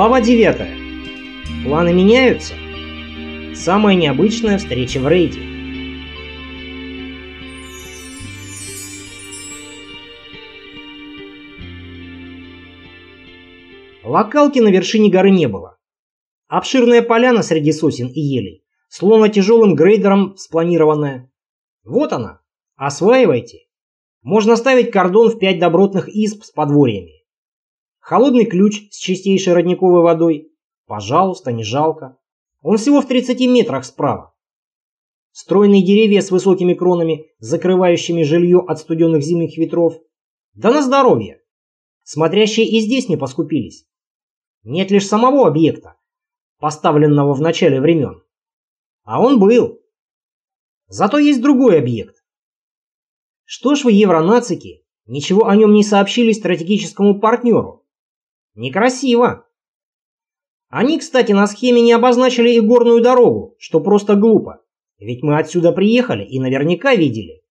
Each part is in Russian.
Глава 9. Планы меняются. Самая необычная встреча в рейде. Локалки на вершине горы не было. Обширная поляна среди сосен и елей, словно тяжелым грейдером спланированная. Вот она. Осваивайте. Можно ставить кордон в пять добротных изб с подворьями. Холодный ключ с чистейшей родниковой водой. Пожалуйста, не жалко. Он всего в 30 метрах справа. Стройные деревья с высокими кронами, закрывающими жилье от студенных зимних ветров. Да на здоровье. Смотрящие и здесь не поскупились. Нет лишь самого объекта, поставленного в начале времен. А он был. Зато есть другой объект. Что ж вы, евронацики, ничего о нем не сообщили стратегическому партнеру? Некрасиво. Они, кстати, на схеме не обозначили и горную дорогу, что просто глупо. Ведь мы отсюда приехали и наверняка видели.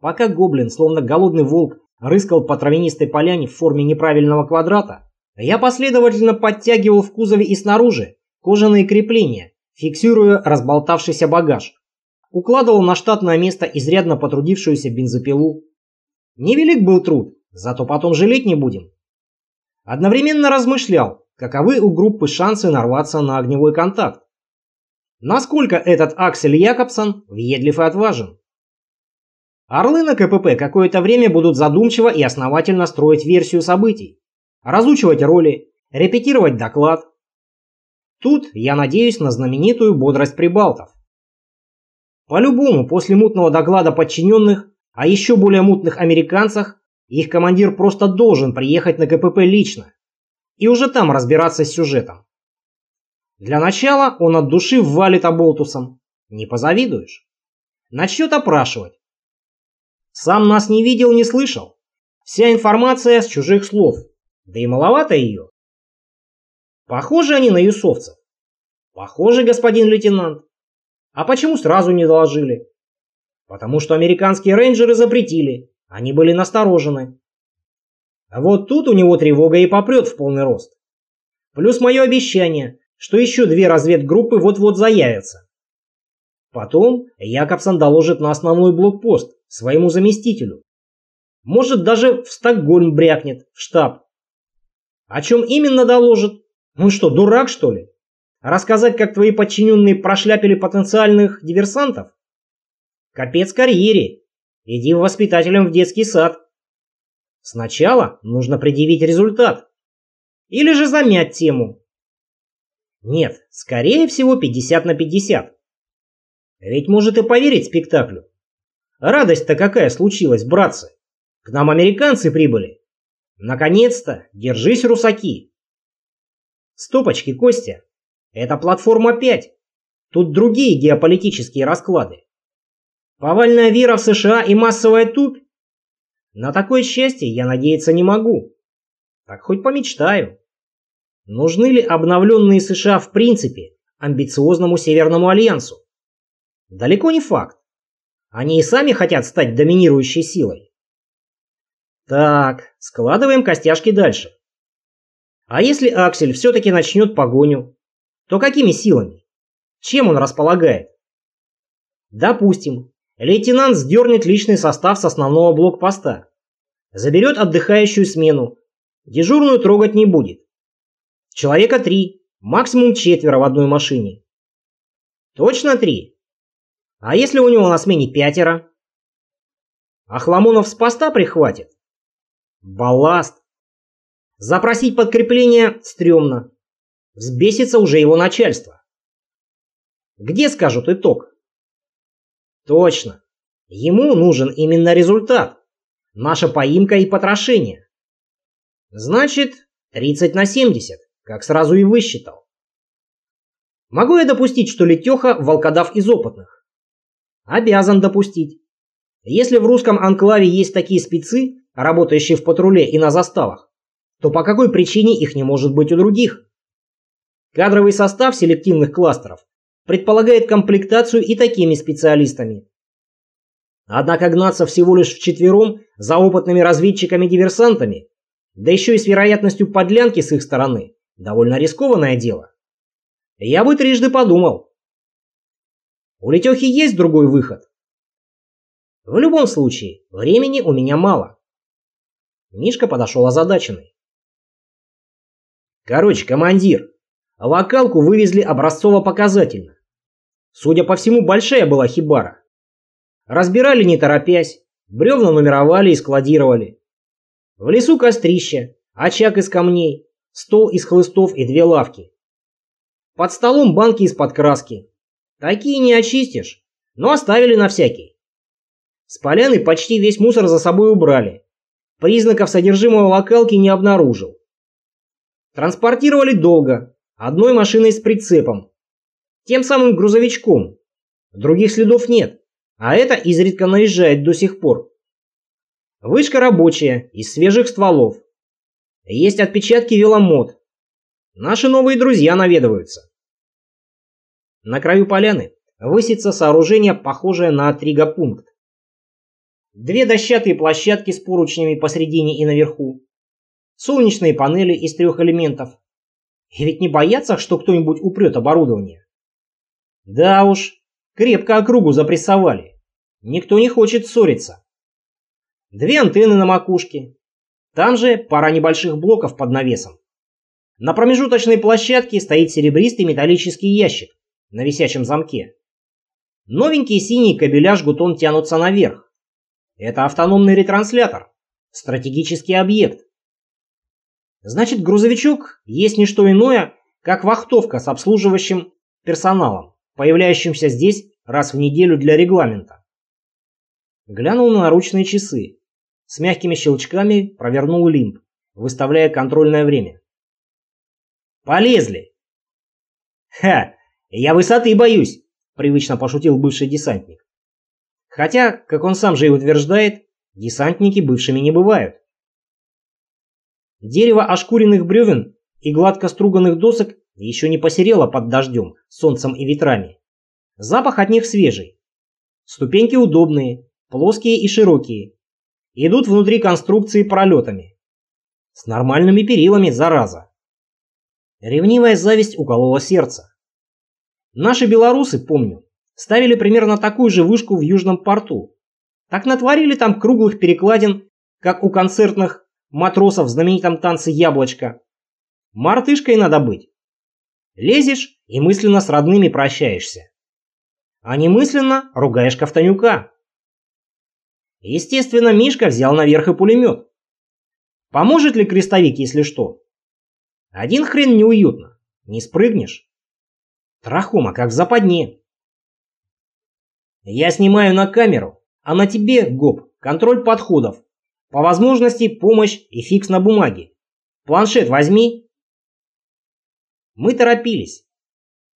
Пока гоблин, словно голодный волк, рыскал по травянистой поляне в форме неправильного квадрата, я последовательно подтягивал в кузове и снаружи кожаные крепления, фиксируя разболтавшийся багаж. Укладывал на штатное место изрядно потрудившуюся бензопилу. Невелик был труд, зато потом жалеть не будем. Одновременно размышлял, каковы у группы шансы нарваться на огневой контакт. Насколько этот Аксель Якобсон въедлив и отважен. Орлы на КПП какое-то время будут задумчиво и основательно строить версию событий, разучивать роли, репетировать доклад. Тут я надеюсь на знаменитую бодрость прибалтов. По-любому, после мутного доклада подчиненных, а еще более мутных американцах, их командир просто должен приехать на КПП лично и уже там разбираться с сюжетом. Для начала он от души ввалит оболтусом. Не позавидуешь. Начнет опрашивать. Сам нас не видел, не слышал. Вся информация с чужих слов. Да и маловато ее. Похожи они на юсовцев. Похожи, господин лейтенант. А почему сразу не доложили? Потому что американские рейнджеры запретили. Они были насторожены. А вот тут у него тревога и попрет в полный рост. Плюс мое обещание, что еще две разведгруппы вот-вот заявятся. Потом Якобсон доложит на основной блокпост своему заместителю. Может, даже в Стокгольм брякнет, в штаб. О чем именно доложит? Он что, дурак, что ли? Рассказать, как твои подчиненные прошляпили потенциальных диверсантов? Капец карьере. Иди воспитателем в детский сад. Сначала нужно предъявить результат. Или же замять тему. Нет, скорее всего 50 на 50. Ведь может и поверить спектаклю. Радость-то какая случилась, братцы. К нам американцы прибыли. Наконец-то, держись, русаки. Стопочки, Костя. Это платформа 5. Тут другие геополитические расклады. Повальная вера в США и массовая тупь? На такое счастье я надеяться не могу. Так хоть помечтаю. Нужны ли обновленные США в принципе амбициозному Северному Альянсу? Далеко не факт. Они и сами хотят стать доминирующей силой. Так, складываем костяшки дальше. А если Аксель все-таки начнет погоню, то какими силами? Чем он располагает? Допустим, Лейтенант сдернет личный состав с основного блокпоста. Заберет отдыхающую смену. Дежурную трогать не будет. Человека три, максимум четверо в одной машине. Точно три? А если у него на смене пятеро? А Хламонов с поста прихватит? Балласт. Запросить подкрепление стрёмно. Взбесится уже его начальство. Где скажут итог? Точно. Ему нужен именно результат. Наша поимка и потрошение. Значит, 30 на 70, как сразу и высчитал. Могу я допустить, что Летеха волкодав из опытных? Обязан допустить. Если в русском анклаве есть такие спецы, работающие в патруле и на заставах, то по какой причине их не может быть у других? Кадровый состав селективных кластеров предполагает комплектацию и такими специалистами. Однако гнаться всего лишь вчетвером за опытными разведчиками-диверсантами, да еще и с вероятностью подлянки с их стороны, Довольно рискованное дело. Я бы трижды подумал. У Летехи есть другой выход? В любом случае, времени у меня мало. Мишка подошел озадаченный. Короче, командир, локалку вывезли образцово-показательно. Судя по всему, большая была хибара. Разбирали не торопясь, бревна нумеровали и складировали. В лесу кострище, очаг из камней, стол из хлыстов и две лавки. Под столом банки из-под краски. Такие не очистишь, но оставили на всякий. С поляны почти весь мусор за собой убрали. Признаков содержимого локалки не обнаружил. Транспортировали долго, одной машиной с прицепом. Тем самым грузовичком. Других следов нет, а это изредка наезжает до сих пор. Вышка рабочая, из свежих стволов. Есть отпечатки веломод. Наши новые друзья наведываются. На краю поляны высится сооружение, похожее на тригопункт. Две дощатые площадки с поручнями посредине и наверху. Солнечные панели из трех элементов. И ведь не боятся, что кто-нибудь упрет оборудование. Да уж, крепко округу запрессовали. Никто не хочет ссориться две антенны на макушке. Там же пара небольших блоков под навесом. На промежуточной площадке стоит серебристый металлический ящик на висячем замке. Новенькие синие кабеля жгутон тянутся наверх. Это автономный ретранслятор, стратегический объект. Значит, грузовичок есть не что иное, как вахтовка с обслуживающим персоналом, появляющимся здесь раз в неделю для регламента. Глянул на наручные часы. С мягкими щелчками провернул лимб, выставляя контрольное время. «Полезли!» «Ха! Я высоты боюсь!» – привычно пошутил бывший десантник. Хотя, как он сам же и утверждает, десантники бывшими не бывают. Дерево ошкуренных бревен и гладко струганных досок еще не посерело под дождем, солнцем и ветрами. Запах от них свежий. Ступеньки удобные, плоские и широкие, идут внутри конструкции пролетами. С нормальными перилами, зараза. Ревнивая зависть уколола сердце. Наши белорусы, помню, ставили примерно такую же вышку в Южном порту. Так натворили там круглых перекладин, как у концертных матросов в знаменитом танце «Яблочко». Мартышкой надо быть. Лезешь и мысленно с родными прощаешься. А немысленно ругаешь Ковтонюка. Естественно, Мишка взял наверх и пулемет. Поможет ли крестовик, если что? Один хрен неуютно. Не спрыгнешь. Трахома, как в западне. Я снимаю на камеру, а на тебе, ГОП, контроль подходов. По возможности помощь и фикс на бумаге. Планшет возьми. Мы торопились.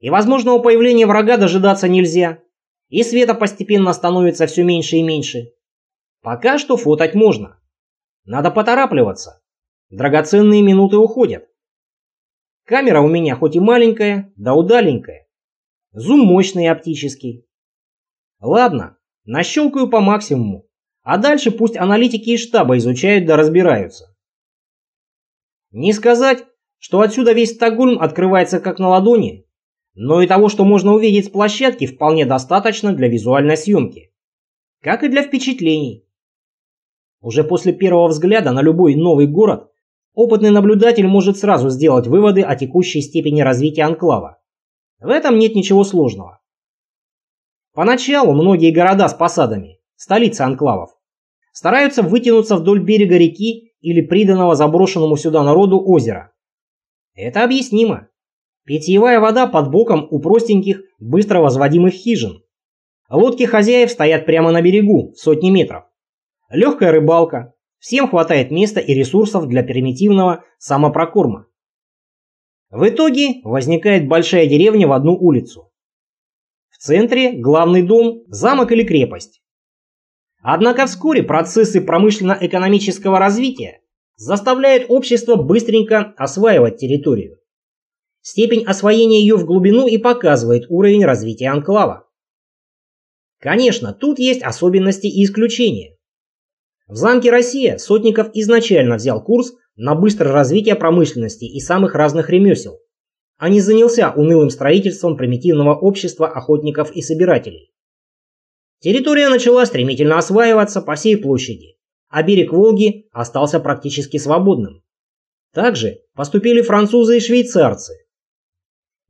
И возможного появления врага дожидаться нельзя. И света постепенно становится все меньше и меньше. Пока что фотать можно. Надо поторапливаться. Драгоценные минуты уходят. Камера у меня хоть и маленькая, да удаленькая. Зум мощный оптический. Ладно, нащелкаю по максимуму. А дальше пусть аналитики из штаба изучают да разбираются. Не сказать, что отсюда весь Стокгольм открывается как на ладони, но и того, что можно увидеть с площадки, вполне достаточно для визуальной съемки. Как и для впечатлений. Уже после первого взгляда на любой новый город опытный наблюдатель может сразу сделать выводы о текущей степени развития анклава. В этом нет ничего сложного. Поначалу многие города с посадами, столицы анклавов, стараются вытянуться вдоль берега реки или приданного заброшенному сюда народу озера. Это объяснимо. Питьевая вода под боком у простеньких, быстро возводимых хижин. Лодки хозяев стоят прямо на берегу, в сотни метров. Легкая рыбалка. Всем хватает места и ресурсов для примитивного самопрокорма. В итоге возникает большая деревня в одну улицу. В центре главный дом, замок или крепость. Однако вскоре процессы промышленно-экономического развития заставляют общество быстренько осваивать территорию. Степень освоения ее в глубину и показывает уровень развития анклава. Конечно, тут есть особенности и исключения. В замке Россия Сотников изначально взял курс на быстрое развитие промышленности и самых разных ремесел, а не занялся унылым строительством примитивного общества охотников и собирателей. Территория начала стремительно осваиваться по всей площади, а берег Волги остался практически свободным. Также поступили французы и швейцарцы.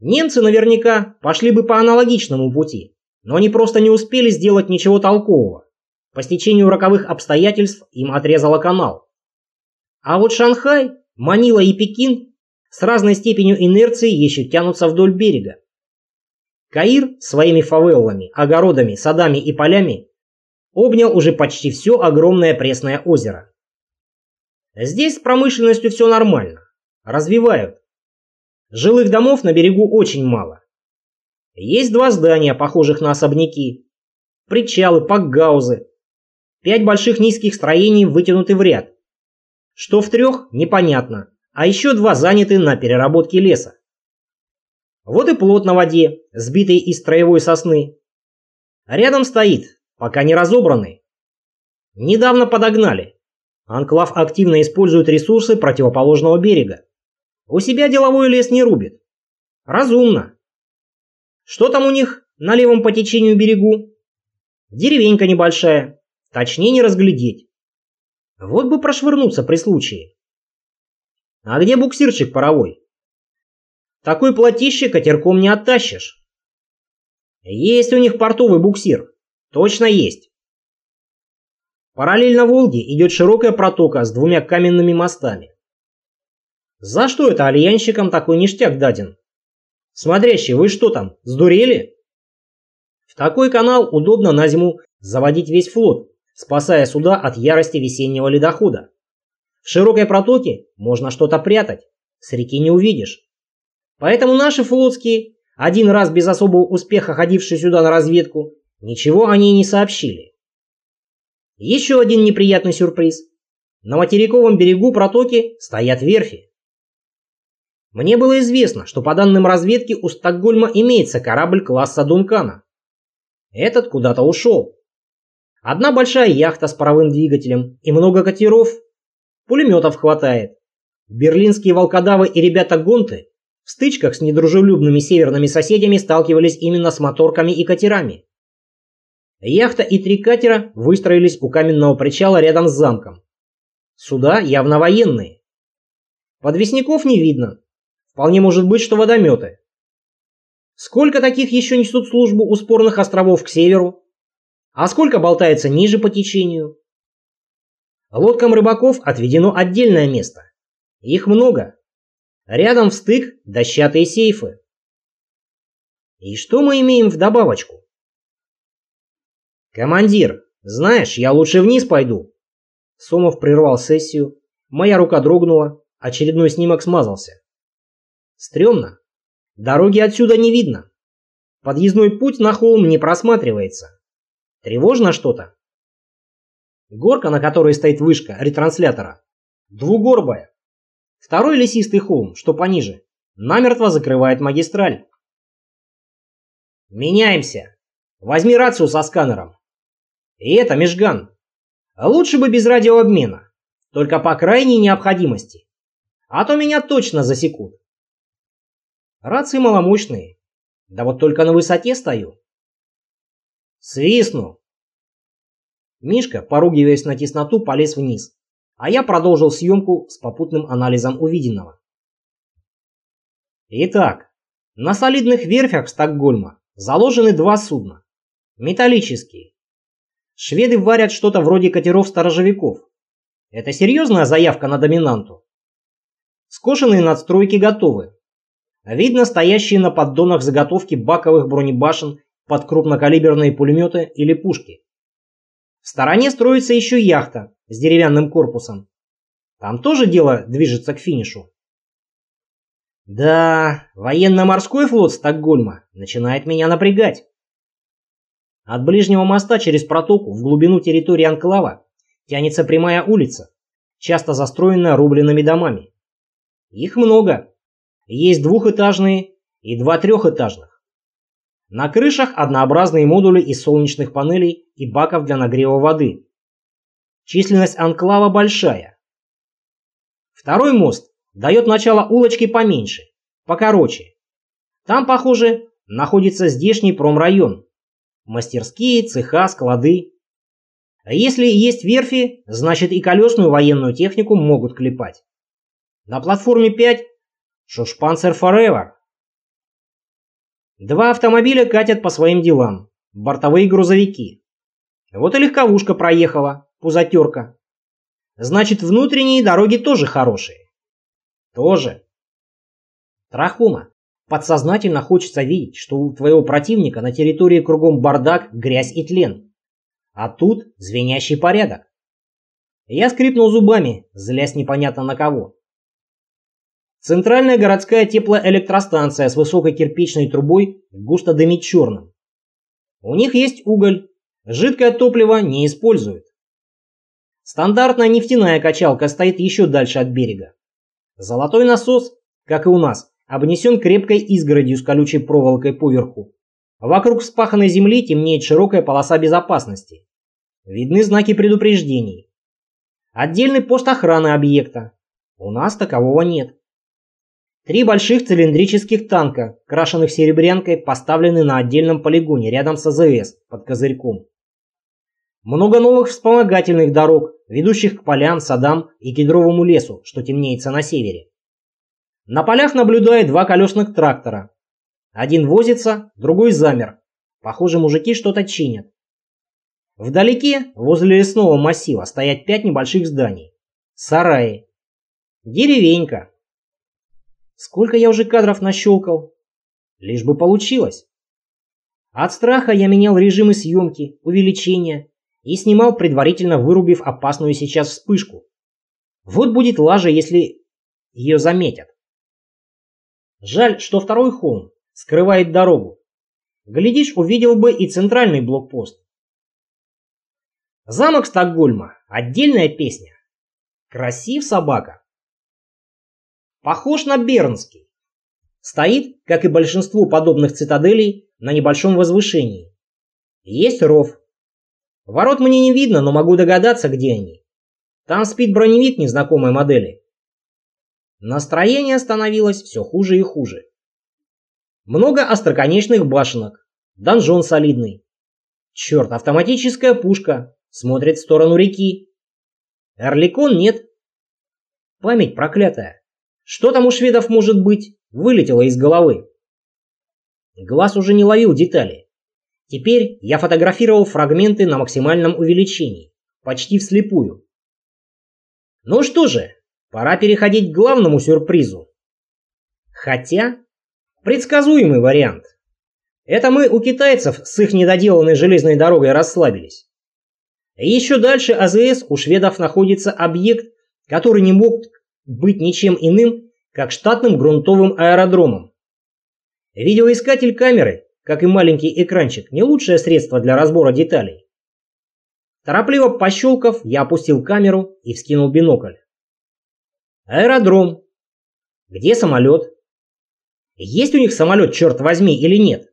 Немцы наверняка пошли бы по аналогичному пути, но они просто не успели сделать ничего толкового. По стечению роковых обстоятельств им отрезало канал. А вот Шанхай, Манила и Пекин с разной степенью инерции еще тянутся вдоль берега. Каир своими фавеллами, огородами, садами и полями обнял уже почти все огромное пресное озеро. Здесь с промышленностью все нормально. Развивают. Жилых домов на берегу очень мало. Есть два здания, похожих на особняки. Причалы, пакгаузы. Пять больших низких строений вытянуты в ряд. Что в трех, непонятно. А еще два заняты на переработке леса. Вот и плот на воде, сбитый из строевой сосны. Рядом стоит, пока не разобранный. Недавно подогнали. Анклав активно использует ресурсы противоположного берега. У себя деловой лес не рубит. Разумно. Что там у них на левом по течению берегу? Деревенька небольшая. Точнее не разглядеть. Вот бы прошвырнуться при случае. А где буксирчик паровой? Такой платище катерком не оттащишь. Есть у них портовый буксир. Точно есть. Параллельно Волге идет широкая протока с двумя каменными мостами. За что это альянщикам такой ништяк даден? Смотрящие, вы что там, сдурели? В такой канал удобно на зиму заводить весь флот, спасая суда от ярости весеннего ледохода. В широкой протоке можно что-то прятать, с реки не увидишь. Поэтому наши флотские, один раз без особого успеха ходившие сюда на разведку, ничего о ней не сообщили. Еще один неприятный сюрприз. На материковом берегу протоки стоят верфи. Мне было известно, что по данным разведки у Стокгольма имеется корабль класса Дункана. Этот куда-то ушел. Одна большая яхта с паровым двигателем и много катеров. Пулеметов хватает. Берлинские волкодавы и ребята Гонты в стычках с недружелюбными северными соседями сталкивались именно с моторками и катерами. Яхта и три катера выстроились у каменного причала рядом с замком. Суда явно военные. Подвесников не видно. Вполне может быть, что водометы. Сколько таких еще несут службу у спорных островов к северу? А сколько болтается ниже по течению? Лодкам рыбаков отведено отдельное место. Их много. Рядом в стык дощатые сейфы. И что мы имеем в добавочку? Командир, знаешь, я лучше вниз пойду. Сомов прервал сессию. Моя рука дрогнула. Очередной снимок смазался. Стремно. Дороги отсюда не видно. Подъездной путь на холм не просматривается. Тревожно что-то? Горка, на которой стоит вышка ретранслятора, двугорбая. Второй лесистый холм, что пониже, намертво закрывает магистраль. Меняемся. Возьми рацию со сканером. И это, Межган. Лучше бы без радиообмена. Только по крайней необходимости. А то меня точно засекут. Рации маломощные. Да вот только на высоте стою. Свистну. Мишка, поругиваясь на тесноту, полез вниз а я продолжил съемку с попутным анализом увиденного. Итак, на солидных верфях Стокгольма заложены два судна. Металлические. Шведы варят что-то вроде катеров-сторожевиков. Это серьезная заявка на доминанту? Скошенные надстройки готовы. Видно стоящие на поддонах заготовки баковых бронебашен под крупнокалиберные пулеметы или пушки. В стороне строится еще яхта, с деревянным корпусом. Там тоже дело движется к финишу. Да, военно-морской флот Стокгольма начинает меня напрягать. От ближнего моста через протоку в глубину территории анклава тянется прямая улица, часто застроенная рубленными домами. Их много. Есть двухэтажные и два трехэтажных. На крышах однообразные модули из солнечных панелей и баков для нагрева воды. Численность анклава большая. Второй мост дает начало улочки поменьше, покороче. Там, похоже, находится здешний промрайон. Мастерские, цеха, склады. А если есть верфи, значит и колесную военную технику могут клепать. На платформе 5 Шушпанцер Forever. Два автомобиля катят по своим делам. Бортовые грузовики. Вот и легковушка проехала, пузатерка. Значит, внутренние дороги тоже хорошие. Тоже. Трахума, подсознательно хочется видеть, что у твоего противника на территории кругом бардак, грязь и тлен. А тут звенящий порядок. Я скрипнул зубами, злясь непонятно на кого. Центральная городская теплоэлектростанция с высокой кирпичной трубой густо дымит черным. У них есть уголь, жидкое топливо не используют. Стандартная нефтяная качалка стоит еще дальше от берега. Золотой насос, как и у нас, обнесен крепкой изгородью с колючей проволокой поверху. Вокруг вспаханной земли темнеет широкая полоса безопасности. Видны знаки предупреждений. Отдельный пост охраны объекта. У нас такового нет. Три больших цилиндрических танка, крашенных серебрянкой, поставлены на отдельном полигоне рядом с АЗС под козырьком. Много новых вспомогательных дорог, ведущих к полям, садам и кедровому лесу, что темнеется на севере. На полях наблюдаю два колесных трактора. Один возится, другой замер. Похоже, мужики что-то чинят. Вдалеке, возле лесного массива, стоят пять небольших зданий. Сараи. Деревенька. Сколько я уже кадров нащелкал? Лишь бы получилось. От страха я менял режимы съемки, увеличения и снимал, предварительно вырубив опасную сейчас вспышку. Вот будет лажа, если ее заметят. Жаль, что второй холм скрывает дорогу. Глядишь, увидел бы и центральный блокпост. Замок Стокгольма – отдельная песня. Красив собака. Похож на Бернский. Стоит, как и большинство подобных цитаделей, на небольшом возвышении. Есть ров. Ворот мне не видно, но могу догадаться, где они. Там спит броневик незнакомой модели. Настроение становилось все хуже и хуже. Много остроконечных башенок. Донжон солидный. Черт, автоматическая пушка. Смотрит в сторону реки. Орликон нет. Память проклятая. Что там у шведов может быть, вылетело из головы. Глаз уже не ловил детали. Теперь я фотографировал фрагменты на максимальном увеличении, почти вслепую. Ну что же, пора переходить к главному сюрпризу. Хотя, предсказуемый вариант. Это мы у китайцев с их недоделанной железной дорогой расслабились. Еще дальше АЗС у шведов находится объект, который не мог быть ничем иным, как штатным грунтовым аэродромом. Видеоискатель камеры, как и маленький экранчик, не лучшее средство для разбора деталей. Торопливо пощелкав, я опустил камеру и вскинул бинокль. Аэродром. Где самолет? Есть у них самолет, черт возьми, или нет?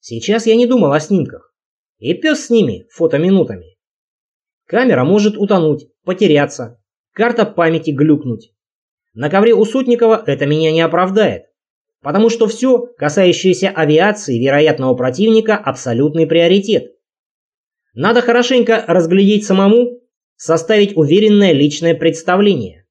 Сейчас я не думал о снимках. И пес с ними, фотоминутами. Камера может утонуть, потеряться, карта памяти глюкнуть. На ковре у Сутникова это меня не оправдает, потому что все, касающееся авиации вероятного противника, абсолютный приоритет. Надо хорошенько разглядеть самому, составить уверенное личное представление.